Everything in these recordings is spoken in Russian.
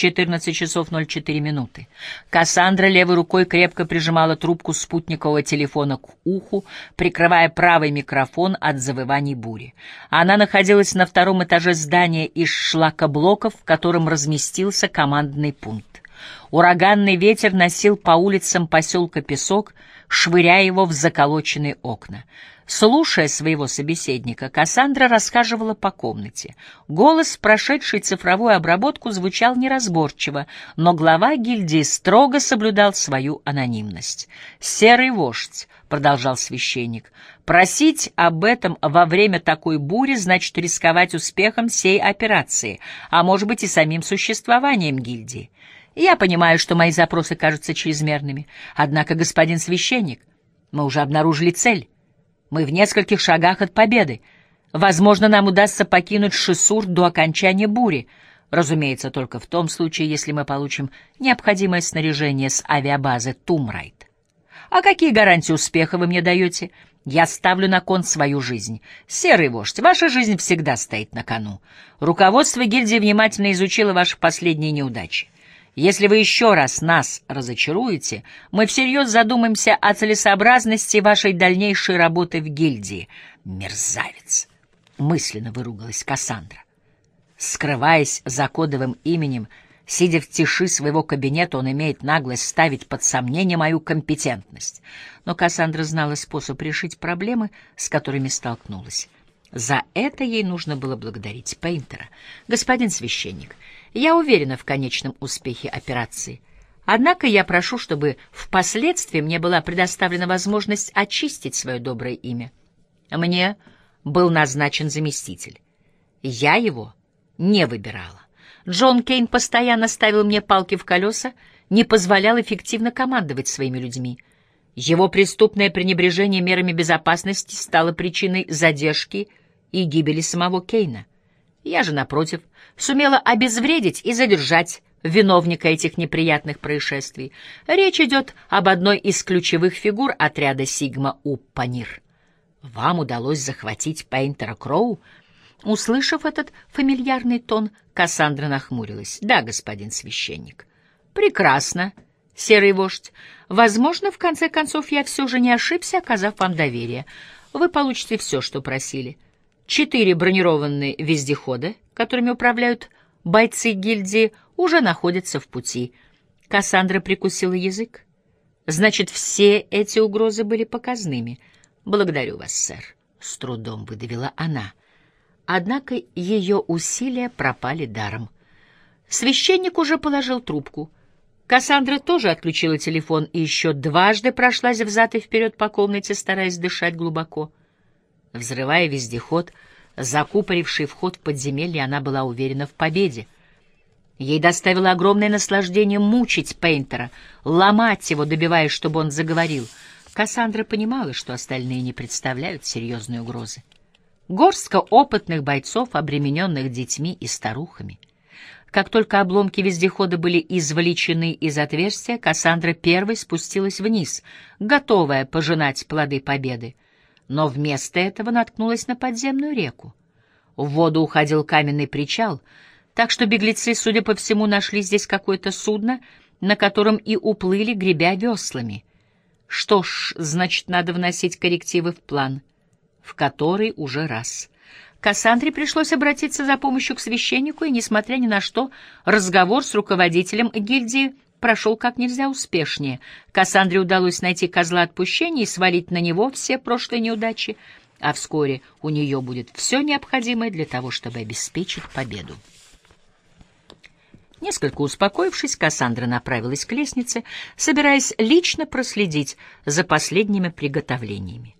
14 часов 04 минуты. Кассандра левой рукой крепко прижимала трубку спутникового телефона к уху, прикрывая правый микрофон от завываний бури. Она находилась на втором этаже здания из шлакоблоков, в котором разместился командный пункт. Ураганный ветер носил по улицам поселка песок, швыряя его в заколоченные окна. Слушая своего собеседника, Кассандра рассказывала по комнате. Голос, прошедший цифровую обработку, звучал неразборчиво, но глава гильдии строго соблюдал свою анонимность. «Серый вождь», — продолжал священник, — «просить об этом во время такой бури значит рисковать успехом всей операции, а может быть и самим существованием гильдии. Я понимаю, что мои запросы кажутся чрезмерными, однако, господин священник, мы уже обнаружили цель». Мы в нескольких шагах от победы. Возможно, нам удастся покинуть Шисур до окончания бури. Разумеется, только в том случае, если мы получим необходимое снаряжение с авиабазы Тумрайт. А какие гарантии успеха вы мне даете? Я ставлю на кон свою жизнь. Серый вождь, ваша жизнь всегда стоит на кону. Руководство гильдии внимательно изучило ваши последние неудачи. Если вы еще раз нас разочаруете, мы всерьез задумаемся о целесообразности вашей дальнейшей работы в гильдии. Мерзавец! Мысленно выругалась Кассандра. Скрываясь за кодовым именем, сидя в тиши своего кабинета, он имеет наглость ставить под сомнение мою компетентность. Но Кассандра знала способ решить проблемы, с которыми столкнулась. За это ей нужно было благодарить Пейнтера. «Господин священник, я уверена в конечном успехе операции. Однако я прошу, чтобы впоследствии мне была предоставлена возможность очистить свое доброе имя. Мне был назначен заместитель. Я его не выбирала. Джон Кейн постоянно ставил мне палки в колеса, не позволял эффективно командовать своими людьми. Его преступное пренебрежение мерами безопасности стало причиной задержки и гибели самого Кейна. Я же, напротив, сумела обезвредить и задержать виновника этих неприятных происшествий. Речь идет об одной из ключевых фигур отряда Сигма Уппанир. Вам удалось захватить Пейнтера Кроу? Услышав этот фамильярный тон, Кассандра нахмурилась. Да, господин священник. Прекрасно, серый вождь. Возможно, в конце концов, я все же не ошибся, оказав вам доверие. Вы получите все, что просили. — Четыре бронированные вездехода, которыми управляют бойцы гильдии, уже находятся в пути. Кассандра прикусила язык. Значит, все эти угрозы были показными. Благодарю вас, сэр. С трудом выдавила она. Однако ее усилия пропали даром. Священник уже положил трубку. Кассандра тоже отключила телефон и еще дважды прошлась взад и вперед по комнате, стараясь дышать глубоко. Взрывая вездеход, закупоривший вход в подземелье, она была уверена в победе. Ей доставило огромное наслаждение мучить Пейнтера, ломать его, добиваясь, чтобы он заговорил. Кассандра понимала, что остальные не представляют серьезной угрозы. Горстка опытных бойцов, обремененных детьми и старухами. Как только обломки вездехода были извлечены из отверстия, Кассандра первой спустилась вниз, готовая пожинать плоды победы но вместо этого наткнулась на подземную реку. В воду уходил каменный причал, так что беглецы, судя по всему, нашли здесь какое-то судно, на котором и уплыли, гребя веслами. Что ж, значит, надо вносить коррективы в план, в который уже раз. Кассандре пришлось обратиться за помощью к священнику, и, несмотря ни на что, разговор с руководителем гильдии прошел как нельзя успешнее. Кассандре удалось найти козла отпущения и свалить на него все прошлые неудачи, а вскоре у нее будет все необходимое для того, чтобы обеспечить победу. Несколько успокоившись, Кассандра направилась к лестнице, собираясь лично проследить за последними приготовлениями.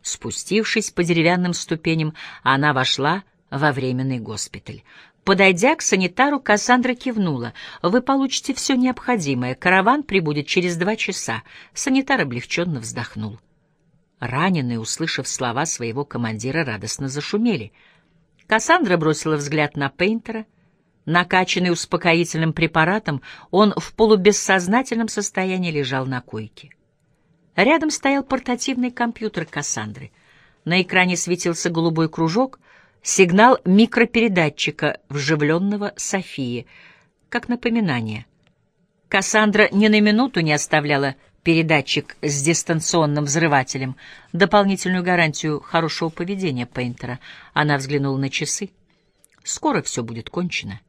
Спустившись по деревянным ступеням, она вошла во временный госпиталь. Подойдя к санитару, Кассандра кивнула. «Вы получите все необходимое. Караван прибудет через два часа». Санитар облегченно вздохнул. Раненые, услышав слова своего командира, радостно зашумели. Кассандра бросила взгляд на Пейнтера. Накачанный успокоительным препаратом, он в полубессознательном состоянии лежал на койке. Рядом стоял портативный компьютер Кассандры. На экране светился голубой кружок — сигнал микропередатчика, вживленного Софии. как напоминание. Кассандра ни на минуту не оставляла передатчик с дистанционным взрывателем, дополнительную гарантию хорошего поведения Пейнтера. Она взглянула на часы. Скоро все будет кончено.